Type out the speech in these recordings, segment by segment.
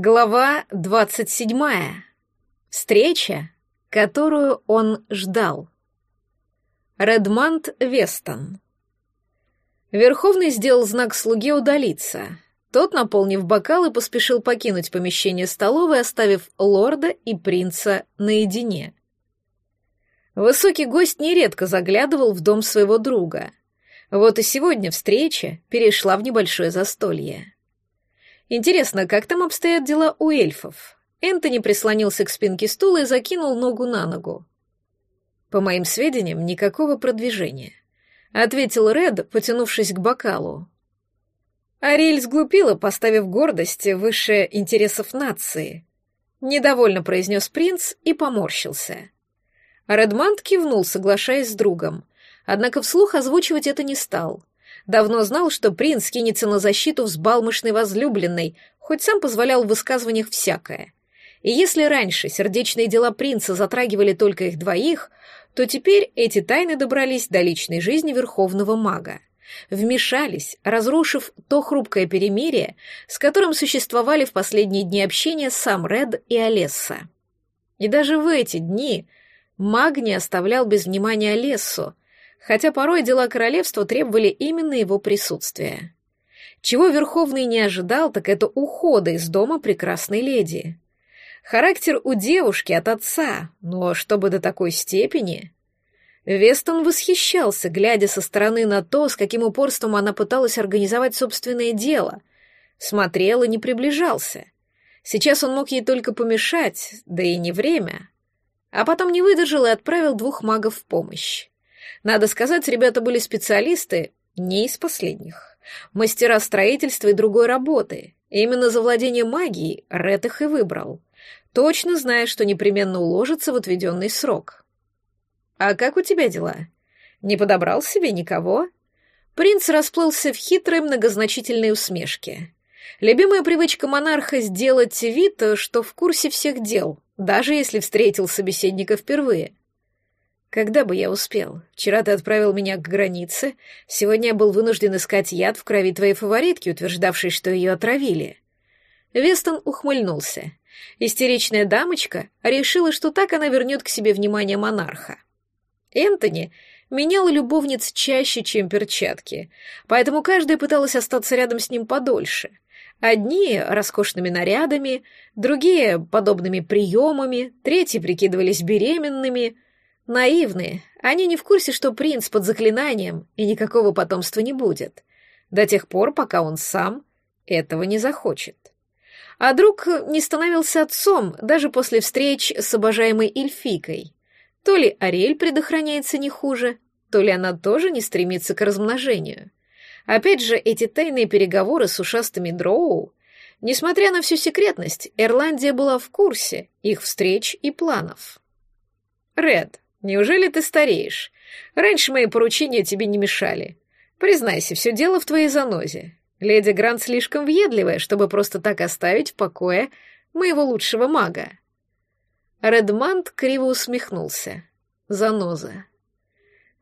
Глава двадцать седьмая. Встреча, которую он ждал. Редмонд Вестон. Верховный сделал знак слуге удалиться. Тот, наполнив бокалы, поспешил покинуть помещение столовой, оставив лорда и принца наедине. Высокий гость нередко заглядывал в дом своего друга. Вот и сегодня встреча перешла в небольшое застолье. Интересно, как там обстоят дела у эльфов? Энтони прислонился к спинке стула и закинул ногу на ногу. По моим сведениям, никакого продвижения, ответил Ред, потянувшись к бокалу. Ариэль сглупила, поставив гордость выше интересов нации. Недовольно произнес принц и поморщился. Редмант кивнул, соглашаясь с другом, однако вслух озвучивать это не стал. Давно знал, что принц кинется на защиту взбалмошной возлюбленной, хоть сам позволял в высказываниях всякое. И если раньше сердечные дела принца затрагивали только их двоих, то теперь эти тайны добрались до личной жизни верховного мага. Вмешались, разрушив то хрупкое перемирие, с которым существовали в последние дни общения сам Ред и Олесса. И даже в эти дни маг не оставлял без внимания Олессу, хотя порой дела королевства требовали именно его присутствия. Чего Верховный не ожидал, так это ухода из дома прекрасной леди. Характер у девушки от отца, но чтобы до такой степени... Вестон восхищался, глядя со стороны на то, с каким упорством она пыталась организовать собственное дело. Смотрел и не приближался. Сейчас он мог ей только помешать, да и не время. А потом не выдержал и отправил двух магов в помощь. Надо сказать, ребята были специалисты не из последних. Мастера строительства и другой работы. именно за владение магией Ред их и выбрал. Точно зная, что непременно уложится в отведенный срок. «А как у тебя дела? Не подобрал себе никого?» Принц расплылся в хитрой многозначительной усмешке. Любимая привычка монарха сделать вид, что в курсе всех дел, даже если встретил собеседника впервые. Когда бы я успел? Вчера ты отправил меня к границе, сегодня я был вынужден искать яд в крови твоей фаворитки, утверждавшей, что ее отравили. Вестон ухмыльнулся. Истеричная дамочка решила, что так она вернет к себе внимание монарха. Энтони менял любовниц чаще, чем перчатки, поэтому каждая пыталась остаться рядом с ним подольше. Одни — роскошными нарядами, другие — подобными приемами, третьи прикидывались беременными — Наивные. Они не в курсе, что принц под заклинанием, и никакого потомства не будет. До тех пор, пока он сам этого не захочет. А друг не становился отцом даже после встреч с обожаемой Эльфикой. То ли Ариэль предохраняется не хуже, то ли она тоже не стремится к размножению. Опять же, эти тайные переговоры с ушастыми дроу, несмотря на всю секретность, Ирландия была в курсе их встреч и планов. «Ред, Неужели ты стареешь? Раньше мои поручения тебе не мешали. Признайся, все дело в твоей занозе. Леди Грант слишком въедливая, чтобы просто так оставить в покое моего лучшего мага. Редмант криво усмехнулся. Заноза.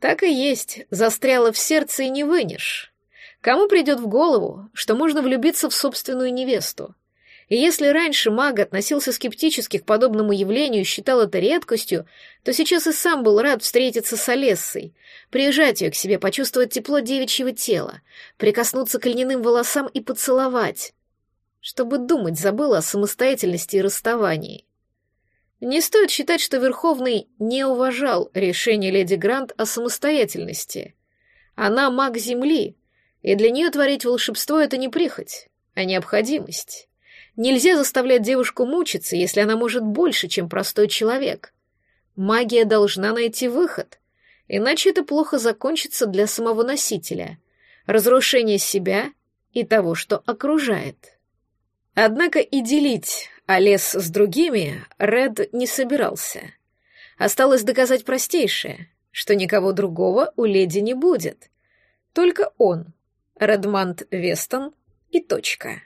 Так и есть, застряла в сердце и не вынешь. Кому придет в голову, что можно влюбиться в собственную невесту? И если раньше маг относился скептически к подобному явлению и считал это редкостью, то сейчас и сам был рад встретиться с Олессой, приезжать ее к себе, почувствовать тепло девичьего тела, прикоснуться к льняным волосам и поцеловать. Чтобы думать забыла о самостоятельности и расставании. Не стоит считать, что Верховный не уважал решение леди Грант о самостоятельности. Она маг Земли, и для нее творить волшебство — это не прихоть, а необходимость. Нельзя заставлять девушку мучиться, если она может больше, чем простой человек. Магия должна найти выход, иначе это плохо закончится для самого носителя. Разрушение себя и того, что окружает. Однако и делить Олес с другими Ред не собирался. Осталось доказать простейшее, что никого другого у леди не будет. Только он, Редмонд Вестон и точка.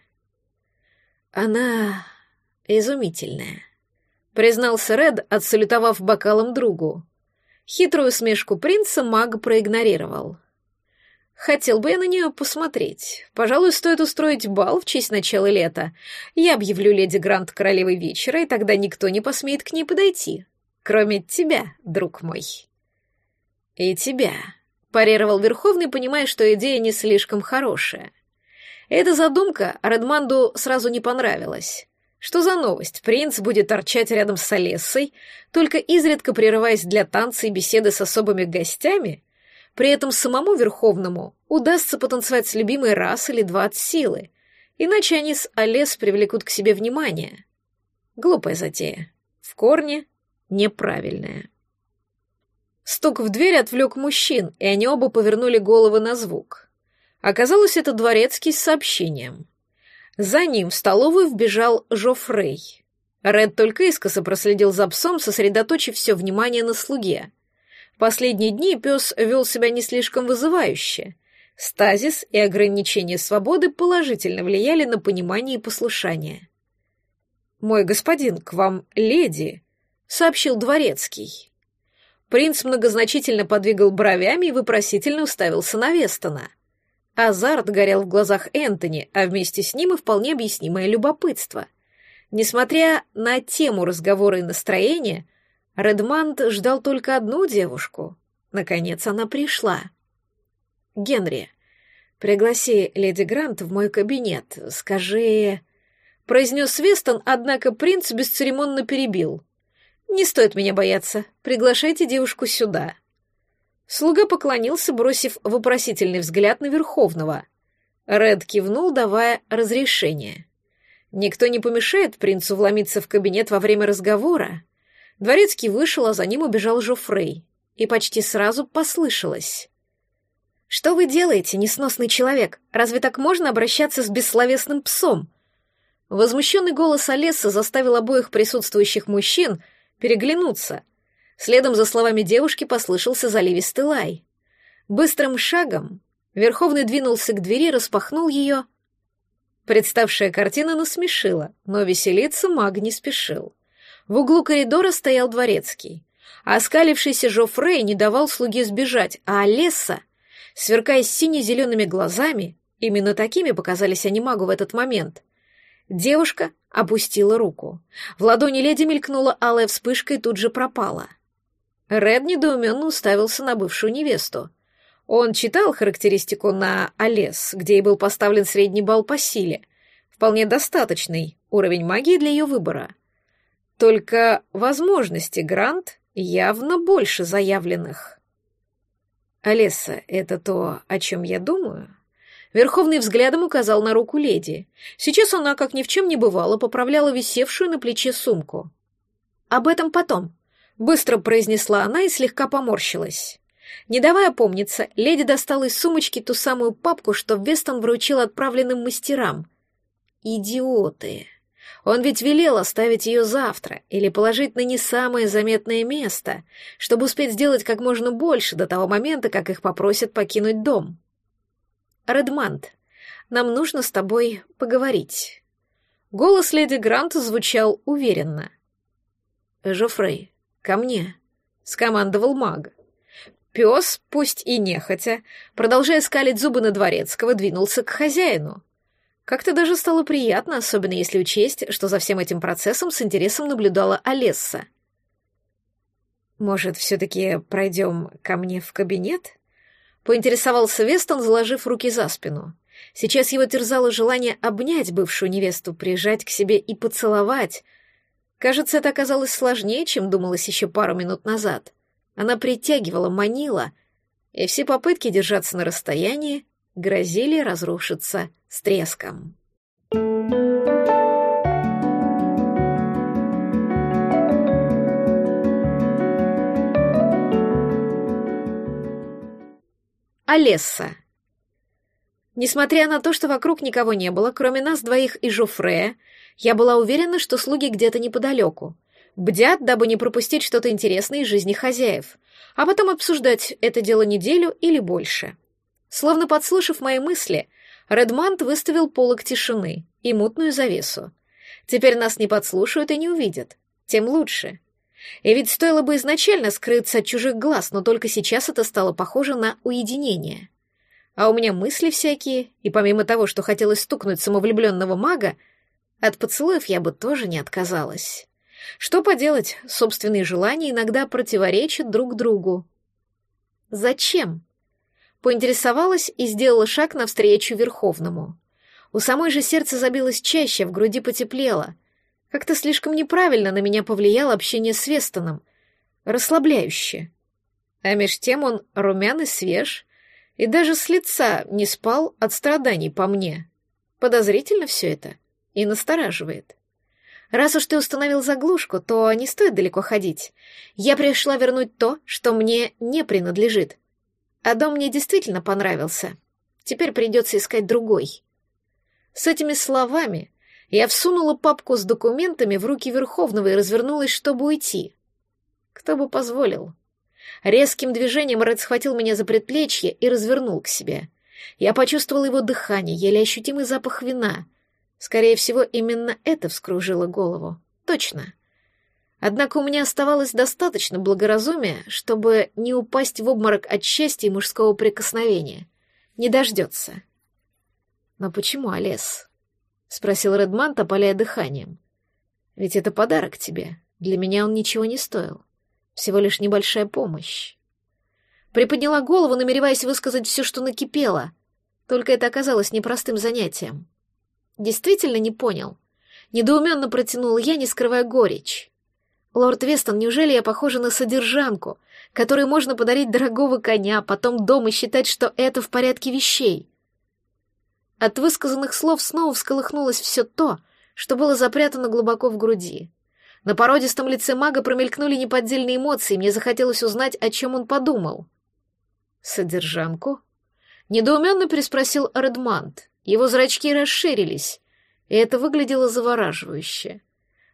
«Она изумительная», — признался Ред, отсалютовав бокалом другу. Хитрую смешку принца маг проигнорировал. Хотел бы я на нее посмотреть. Пожалуй, стоит устроить бал в честь начала лета. Я объявлю леди Грант королевой вечера, и тогда никто не посмеет к ней подойти. Кроме тебя, друг мой. И тебя, парировал Верховный, понимая, что идея не слишком хорошая. Эта задумка Редманду сразу не понравилась. Что за новость? Принц будет торчать рядом с Олессой, только изредка прерываясь для танца и беседы с особыми гостями? При этом самому Верховному удастся потанцевать с любимой раз или два от силы, иначе они с Олес привлекут к себе внимание. Глупая затея. В корне неправильная. Стук в дверь отвлек мужчин, и они оба повернули головы на звук. Оказалось, это дворецкий с сообщением. За ним в столовую вбежал Жофрей. Ред только искоса проследил за псом, сосредоточив все внимание на слуге. В последние дни пес вел себя не слишком вызывающе. Стазис и ограничение свободы положительно влияли на понимание и послушание. «Мой господин, к вам леди», — сообщил дворецкий. Принц многозначительно подвигал бровями и вопросительно уставился на Вестона — Азарт горел в глазах Энтони, а вместе с ним и вполне объяснимое любопытство. Несмотря на тему разговора и настроения, Редмант ждал только одну девушку. Наконец она пришла. «Генри, пригласи леди Грант в мой кабинет. Скажи...» Произнес Вестон, однако принц бесцеремонно перебил. «Не стоит меня бояться. Приглашайте девушку сюда». Слуга поклонился, бросив вопросительный взгляд на Верховного. Ред кивнул, давая разрешение. Никто не помешает принцу вломиться в кабинет во время разговора. Дворецкий вышел, а за ним убежал Жофрей. И почти сразу послышалось. «Что вы делаете, несносный человек? Разве так можно обращаться с бессловесным псом?» Возмущенный голос Олеса заставил обоих присутствующих мужчин переглянуться, Следом за словами девушки послышался заливистый лай. Быстрым шагом Верховный двинулся к двери, распахнул ее. Представшая картина насмешила, но веселиться маг не спешил. В углу коридора стоял дворецкий. Оскалившийся Жофрей не давал слуге сбежать, а Олесса, сверкая сине-зелеными глазами, именно такими показались они магу в этот момент, девушка опустила руку. В ладони леди мелькнула алая вспышка и тут же пропала — Ред недоуменно уставился на бывшую невесту. Он читал характеристику на Олес, где ей был поставлен средний балл по силе. Вполне достаточный уровень магии для ее выбора. Только возможности Грант явно больше заявленных. «Олеса, это то, о чем я думаю?» Верховный взглядом указал на руку леди. Сейчас она, как ни в чем не бывало, поправляла висевшую на плече сумку. «Об этом потом», Быстро произнесла она и слегка поморщилась. Не давая помниться, леди достала из сумочки ту самую папку, что Вестон вручил отправленным мастерам. Идиоты! Он ведь велел оставить ее завтра или положить на не самое заметное место, чтобы успеть сделать как можно больше до того момента, как их попросят покинуть дом. Редмант, нам нужно с тобой поговорить. Голос леди Грант звучал уверенно. Жофрей, «Ко мне», — скомандовал маг. Пес, пусть и нехотя, продолжая скалить зубы на дворецкого, двинулся к хозяину. Как-то даже стало приятно, особенно если учесть, что за всем этим процессом с интересом наблюдала Олесса. «Может, все-таки пройдем ко мне в кабинет?» — поинтересовался Вестон, заложив руки за спину. Сейчас его терзало желание обнять бывшую невесту, прижать к себе и поцеловать — Кажется, это оказалось сложнее, чем думалось еще пару минут назад. Она притягивала, манила, и все попытки держаться на расстоянии грозили разрушиться с треском. Олесса. Несмотря на то, что вокруг никого не было, кроме нас двоих и Жофрея, я была уверена, что слуги где-то неподалеку. Бдят, дабы не пропустить что-то интересное из жизни хозяев, а потом обсуждать это дело неделю или больше. Словно подслушав мои мысли, Редмант выставил полок тишины и мутную завесу. Теперь нас не подслушают и не увидят. Тем лучше. И ведь стоило бы изначально скрыться от чужих глаз, но только сейчас это стало похоже на уединение. А у меня мысли всякие, и помимо того, что хотелось стукнуть самовлюбленного мага, от поцелуев я бы тоже не отказалась. Что поделать, собственные желания иногда противоречат друг другу. Зачем? Поинтересовалась и сделала шаг навстречу Верховному. У самой же сердце забилось чаще, в груди потеплело. Как-то слишком неправильно на меня повлияло общение с Вестоном. Расслабляюще. А меж тем он румяный, свеж, и даже с лица не спал от страданий по мне. Подозрительно все это и настораживает. Раз уж ты установил заглушку, то не стоит далеко ходить. Я пришла вернуть то, что мне не принадлежит. А дом мне действительно понравился. Теперь придется искать другой. С этими словами я всунула папку с документами в руки Верховного и развернулась, чтобы уйти. Кто бы позволил. Резким движением Ред схватил меня за предплечье и развернул к себе. Я почувствовала его дыхание, еле ощутимый запах вина. Скорее всего, именно это вскружило голову. Точно. Однако у меня оставалось достаточно благоразумия, чтобы не упасть в обморок от счастья и мужского прикосновения. Не дождется. «Но почему, Олес?» — спросил Редмант, опаляя дыханием. «Ведь это подарок тебе. Для меня он ничего не стоил. Всего лишь небольшая помощь. Приподняла голову, намереваясь высказать все, что накипело. Только это оказалось непростым занятием. Действительно не понял. Недоуменно протянула я, не скрывая горечь. «Лорд Вестон, неужели я похожа на содержанку, которой можно подарить дорогого коня, потом дом и считать, что это в порядке вещей?» От высказанных слов снова всколыхнулось все то, что было запрятано глубоко в груди. На породистом лице мага промелькнули неподдельные эмоции, мне захотелось узнать, о чем он подумал. «Содержанку?» Недоуменно переспросил Редмант. Его зрачки расширились, и это выглядело завораживающе.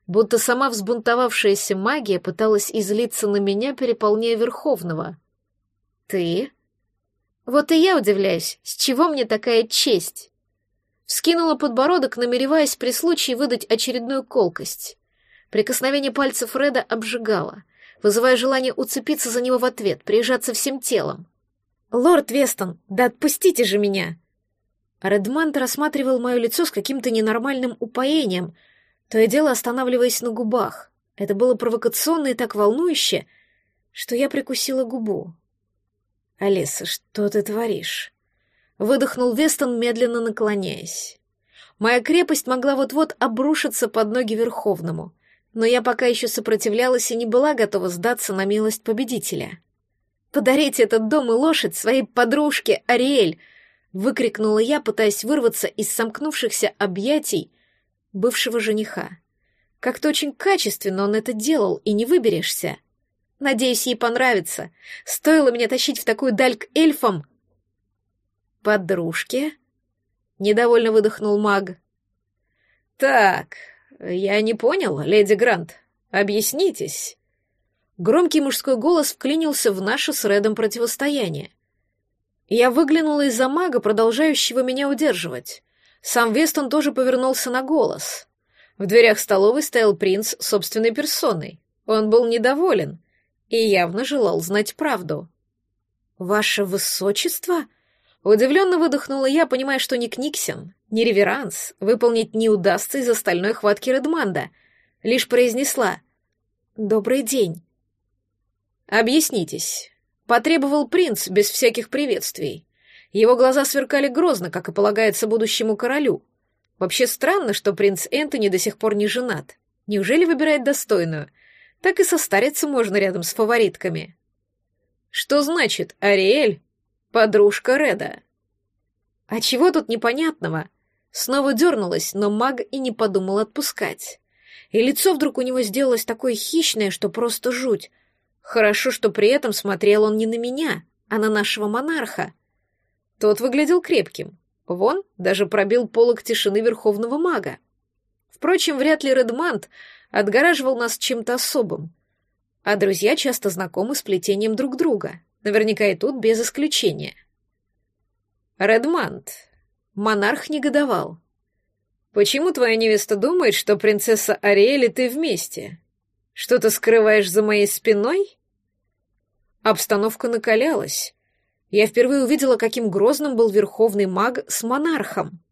Будто сама взбунтовавшаяся магия пыталась излиться на меня, переполняя Верховного. «Ты?» «Вот и я удивляюсь, с чего мне такая честь?» Вскинула подбородок, намереваясь при случае выдать очередную колкость. Прикосновение пальцев Фреда обжигало, вызывая желание уцепиться за него в ответ, прижаться всем телом. «Лорд Вестон, да отпустите же меня!» Редмант рассматривал мое лицо с каким-то ненормальным упоением, то и дело останавливаясь на губах. Это было провокационно и так волнующе, что я прикусила губу. «Алиса, что ты творишь?» Выдохнул Вестон, медленно наклоняясь. Моя крепость могла вот-вот обрушиться под ноги Верховному — но я пока еще сопротивлялась и не была готова сдаться на милость победителя. «Подарите этот дом и лошадь своей подружке, Ариэль!» — выкрикнула я, пытаясь вырваться из сомкнувшихся объятий бывшего жениха. Как-то очень качественно он это делал, и не выберешься. Надеюсь, ей понравится. Стоило меня тащить в такую даль к эльфам. «Подружке?» — недовольно выдохнул маг. «Так, «Я не понял, леди Грант. Объяснитесь». Громкий мужской голос вклинился в наше с Редом противостояние. Я выглянула из-за мага, продолжающего меня удерживать. Сам Вестон тоже повернулся на голос. В дверях столовой стоял принц собственной персоной. Он был недоволен и явно желал знать правду. «Ваше высочество?» Удивленно выдохнула я, понимая, что ни Книксен, ни реверанс выполнить не удастся из остальной хватки Редманда. Лишь произнесла «Добрый день». «Объяснитесь», — потребовал принц без всяких приветствий. Его глаза сверкали грозно, как и полагается будущему королю. Вообще странно, что принц Энтони до сих пор не женат. Неужели выбирает достойную? Так и состариться можно рядом с фаворитками. Что значит Ариэль Подружка Реда. А чего тут непонятного? Снова дернулась, но маг и не подумал отпускать. И лицо вдруг у него сделалось такое хищное, что просто жуть. Хорошо, что при этом смотрел он не на меня, а на нашего монарха. Тот выглядел крепким. Вон, даже пробил полок тишины верховного мага. Впрочем, вряд ли Редмант отгораживал нас чем-то особым. А друзья часто знакомы с плетением друг друга. Наверняка и тут без исключения. Редмант. Монарх негодовал. Почему твоя невеста думает, что принцесса Ариэль и ты вместе? Что ты скрываешь за моей спиной? Обстановка накалялась. Я впервые увидела, каким грозным был верховный маг с монархом.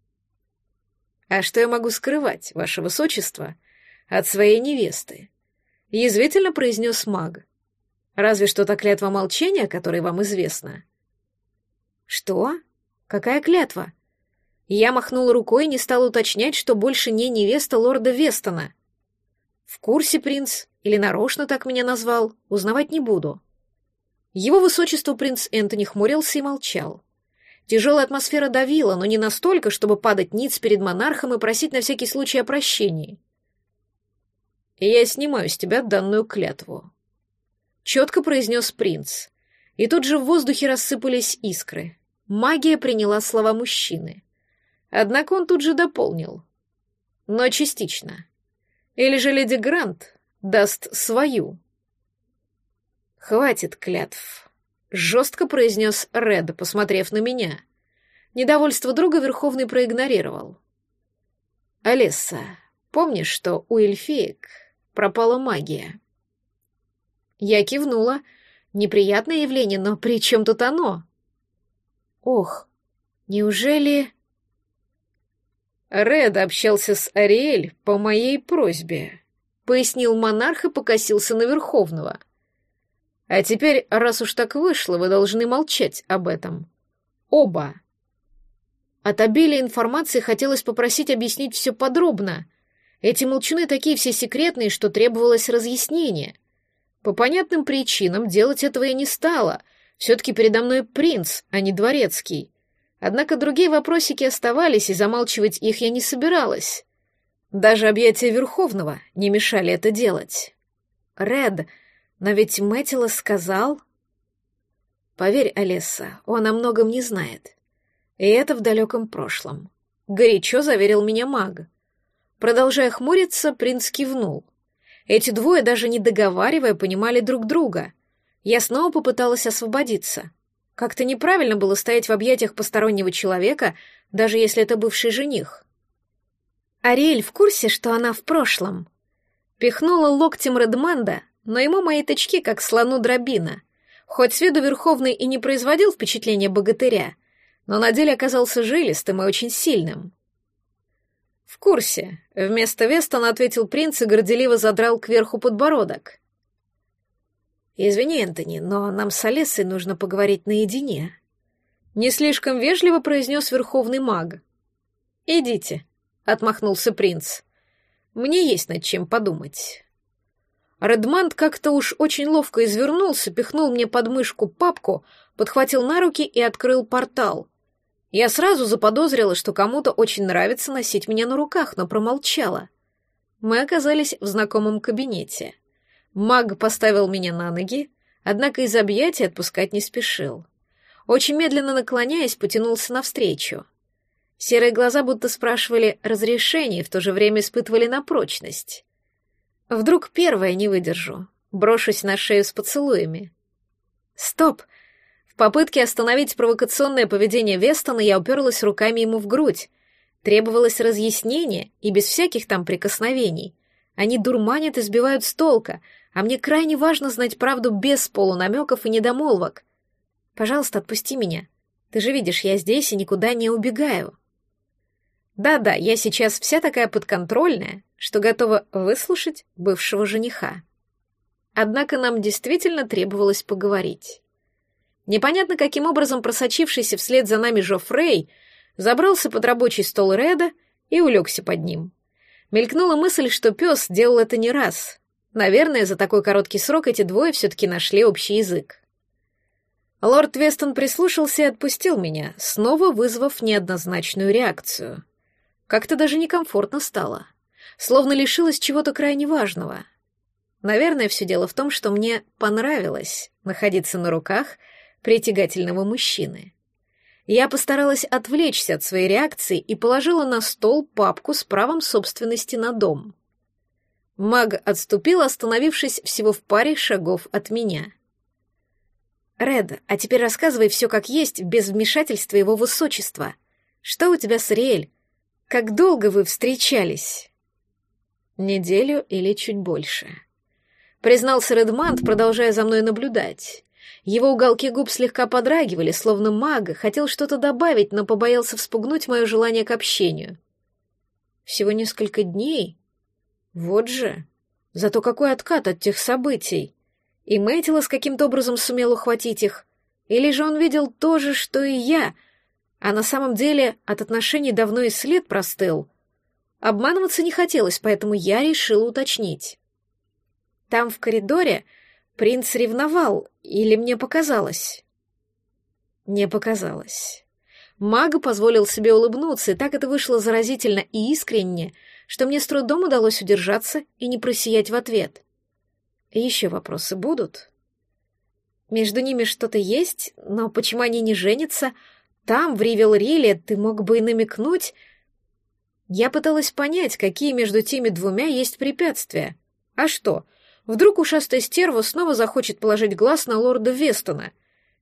«А что я могу скрывать, ваше высочество, от своей невесты?» — язвительно произнес маг. «Разве что та клятва молчания, которая вам известна». «Что? Какая клятва?» Я махнула рукой и не стала уточнять, что больше не невеста лорда Вестона. В курсе принц или нарочно так меня назвал, узнавать не буду. Его высочество принц Энтони хмурился и молчал. Тяжелая атмосфера давила, но не настолько, чтобы падать ниц перед монархом и просить на всякий случай о прощении. «Я снимаю с тебя данную клятву», — четко произнес принц. И тут же в воздухе рассыпались искры. Магия приняла слова мужчины. Однако он тут же дополнил. Но частично. Или же леди Грант даст свою. «Хватит клятв», — жестко произнес Ред, посмотрев на меня. Недовольство друга Верховный проигнорировал. «Алисса, помнишь, что у эльфеек пропала магия?» Я кивнула. Неприятное явление, но при чем тут оно? Ох, неужели... Ред общался с Ариэль по моей просьбе, пояснил монарх и покосился на Верховного. А теперь, раз уж так вышло, вы должны молчать об этом. Оба. От обилия информации хотелось попросить объяснить все подробно. Эти молчуны такие все секретные, что требовалось разъяснение. По понятным причинам делать этого я не стала. Все-таки передо мной принц, а не дворецкий. Однако другие вопросики оставались, и замалчивать их я не собиралась. Даже объятия Верховного не мешали это делать. «Ред, но ведь Мэтила сказал...» «Поверь, Алиса, он о многом не знает. И это в далеком прошлом», — горячо заверил меня маг. Продолжая хмуриться, принц кивнул. Эти двое, даже не договаривая, понимали друг друга. Я снова попыталась освободиться — как-то неправильно было стоять в объятиях постороннего человека, даже если это бывший жених. Ариэль в курсе, что она в прошлом. Пихнула локтем Редманда, но ему мои тычки как слону дробина. Хоть с виду Верховный и не производил впечатления богатыря, но на деле оказался жилистым и очень сильным. «В курсе», — вместо Вестона ответил принц и горделиво задрал кверху подбородок. «Извини, Энтони, но нам с Олессой нужно поговорить наедине». Не слишком вежливо произнес верховный маг. «Идите», — отмахнулся принц. «Мне есть над чем подумать». Редманд как-то уж очень ловко извернулся, пихнул мне под мышку папку, подхватил на руки и открыл портал. Я сразу заподозрила, что кому-то очень нравится носить меня на руках, но промолчала. Мы оказались в знакомом кабинете. Маг поставил меня на ноги, однако из объятий отпускать не спешил. Очень медленно наклоняясь, потянулся навстречу. Серые глаза будто спрашивали разрешение в то же время испытывали на прочность. Вдруг первая не выдержу, брошусь на шею с поцелуями. Стоп! В попытке остановить провокационное поведение Вестона я уперлась руками ему в грудь. Требовалось разъяснение и без всяких там прикосновений. Они дурманят и сбивают с толка, а мне крайне важно знать правду без полунамеков и недомолвок. Пожалуйста, отпусти меня. Ты же видишь, я здесь и никуда не убегаю. Да-да, я сейчас вся такая подконтрольная, что готова выслушать бывшего жениха. Однако нам действительно требовалось поговорить. Непонятно, каким образом просочившийся вслед за нами Жофрей забрался под рабочий стол Реда и улегся под ним. Мелькнула мысль, что пес делал это не раз, Наверное, за такой короткий срок эти двое все-таки нашли общий язык. Лорд Вестон прислушался и отпустил меня, снова вызвав неоднозначную реакцию. Как-то даже некомфортно стало. Словно лишилась чего-то крайне важного. Наверное, все дело в том, что мне понравилось находиться на руках притягательного мужчины. Я постаралась отвлечься от своей реакции и положила на стол папку с правом собственности на дом. Маг отступил, остановившись всего в паре шагов от меня. «Ред, а теперь рассказывай все как есть, без вмешательства его высочества. Что у тебя с Риэль? Как долго вы встречались?» «Неделю или чуть больше», — признался Редмант, продолжая за мной наблюдать. Его уголки губ слегка подрагивали, словно маг хотел что-то добавить, но побоялся вспугнуть мое желание к общению. Всего несколько дней? Вот же. Зато какой откат от тех событий. И Мэтилос каким-то образом сумел ухватить их. Или же он видел то же, что и я, а на самом деле от отношений давно и след простыл. Обманываться не хотелось, поэтому я решила уточнить. Там, в коридоре, принц ревновал, или мне показалось? Не показалось. Маг позволил себе улыбнуться, и так это вышло заразительно и искренне, что мне с трудом удалось удержаться и не просиять в ответ. Еще вопросы будут? Между ними что-то есть, но почему они не женятся? Там, в Ривел-Риле, ты мог бы и намекнуть... Я пыталась понять, какие между теми двумя есть препятствия. А что, вдруг ушастая стерва снова захочет положить глаз на лорда Вестона?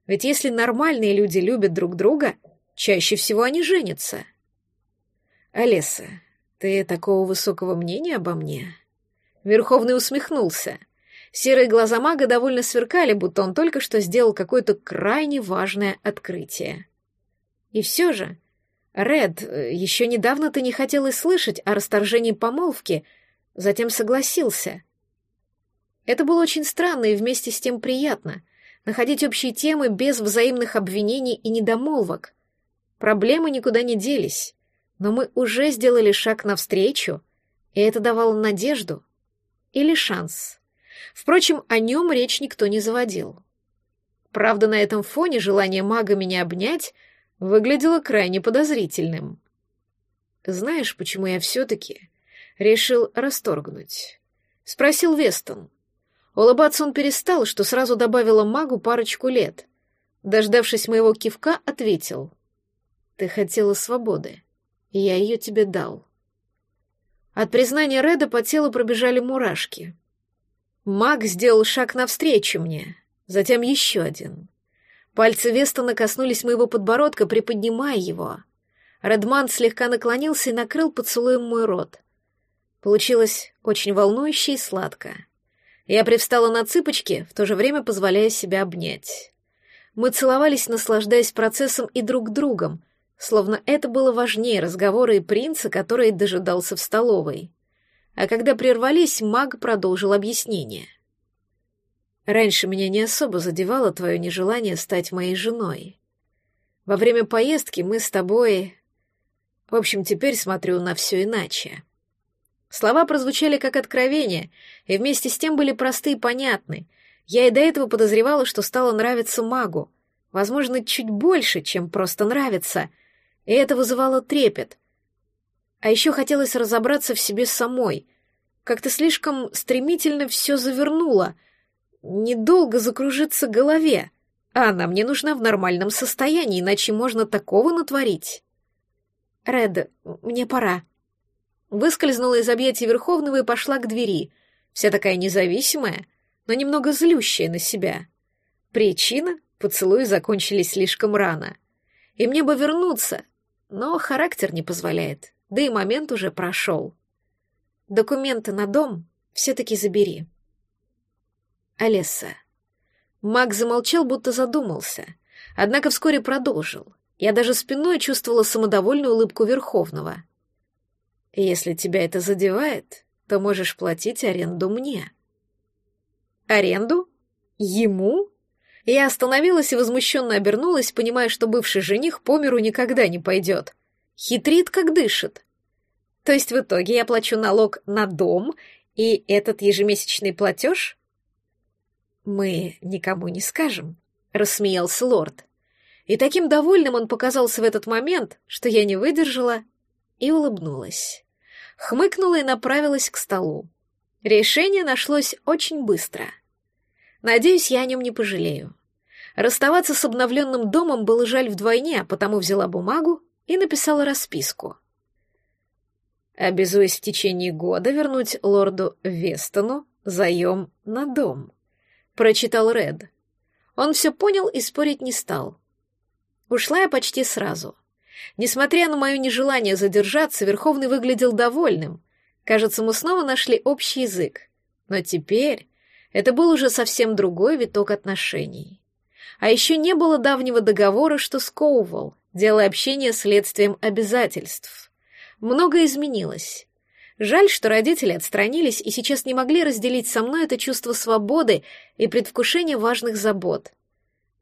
Ведь если нормальные люди любят друг друга, чаще всего они женятся. Олеса, ты такого высокого мнения обо мне? Верховный усмехнулся. Серые глаза мага довольно сверкали, будто он только что сделал какое-то крайне важное открытие. И все же, Ред, еще недавно ты не хотел и слышать о расторжении помолвки, затем согласился. Это было очень странно и вместе с тем приятно — находить общие темы без взаимных обвинений и недомолвок. Проблемы никуда не делись, но мы уже сделали шаг навстречу, и это давало надежду или шанс. Впрочем, о нем речь никто не заводил. Правда, на этом фоне желание мага меня обнять — выглядело крайне подозрительным. «Знаешь, почему я все-таки решил расторгнуть?» — спросил Вестон. Улыбаться он перестал, что сразу добавило магу парочку лет. Дождавшись моего кивка, ответил. «Ты хотела свободы, я ее тебе дал». От признания Реда по телу пробежали мурашки. Маг сделал шаг навстречу мне, затем еще один. Пальцы Вестона коснулись моего подбородка, приподнимая его. Редман слегка наклонился и накрыл поцелуем мой рот. Получилось очень волнующе и сладко. Я привстала на цыпочки, в то же время позволяя себя обнять. Мы целовались, наслаждаясь процессом и друг другом, словно это было важнее разговора и принца, который дожидался в столовой. А когда прервались, маг продолжил объяснение — Раньше меня не особо задевало твое нежелание стать моей женой. Во время поездки мы с тобой... В общем, теперь смотрю на все иначе. Слова прозвучали как откровение, и вместе с тем были просты и понятны. Я и до этого подозревала, что стало нравиться магу. Возможно, чуть больше, чем просто нравится. И это вызывало трепет. А еще хотелось разобраться в себе самой. Как-то слишком стремительно все завернуло — недолго закружиться голове, а она мне нужна в нормальном состоянии, иначе можно такого натворить. Ред, мне пора. Выскользнула из объятий Верховного и пошла к двери, вся такая независимая, но немного злющая на себя. Причина — поцелуи закончились слишком рано. И мне бы вернуться, но характер не позволяет, да и момент уже прошел. Документы на дом все-таки забери. Олеса. Маг замолчал, будто задумался, однако вскоре продолжил. Я даже спиной чувствовала самодовольную улыбку Верховного. «Если тебя это задевает, то можешь платить аренду мне». «Аренду? Ему?» Я остановилась и возмущенно обернулась, понимая, что бывший жених по миру никогда не пойдет. Хитрит, как дышит. То есть в итоге я плачу налог на дом, и этот ежемесячный платеж «Мы никому не скажем», — рассмеялся лорд. И таким довольным он показался в этот момент, что я не выдержала и улыбнулась. Хмыкнула и направилась к столу. Решение нашлось очень быстро. Надеюсь, я о нем не пожалею. Расставаться с обновленным домом было жаль вдвойне, а потому взяла бумагу и написала расписку. Обязуюсь в течение года вернуть лорду Вестону заем на дом прочитал Ред. Он все понял и спорить не стал. Ушла я почти сразу. Несмотря на мое нежелание задержаться, Верховный выглядел довольным. Кажется, мы снова нашли общий язык. Но теперь это был уже совсем другой виток отношений. А еще не было давнего договора, что сковывал, делая общение следствием обязательств. Многое изменилось. Жаль, что родители отстранились и сейчас не могли разделить со мной это чувство свободы и предвкушение важных забот.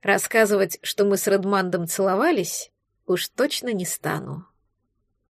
Рассказывать, что мы с Редмандом целовались, уж точно не стану.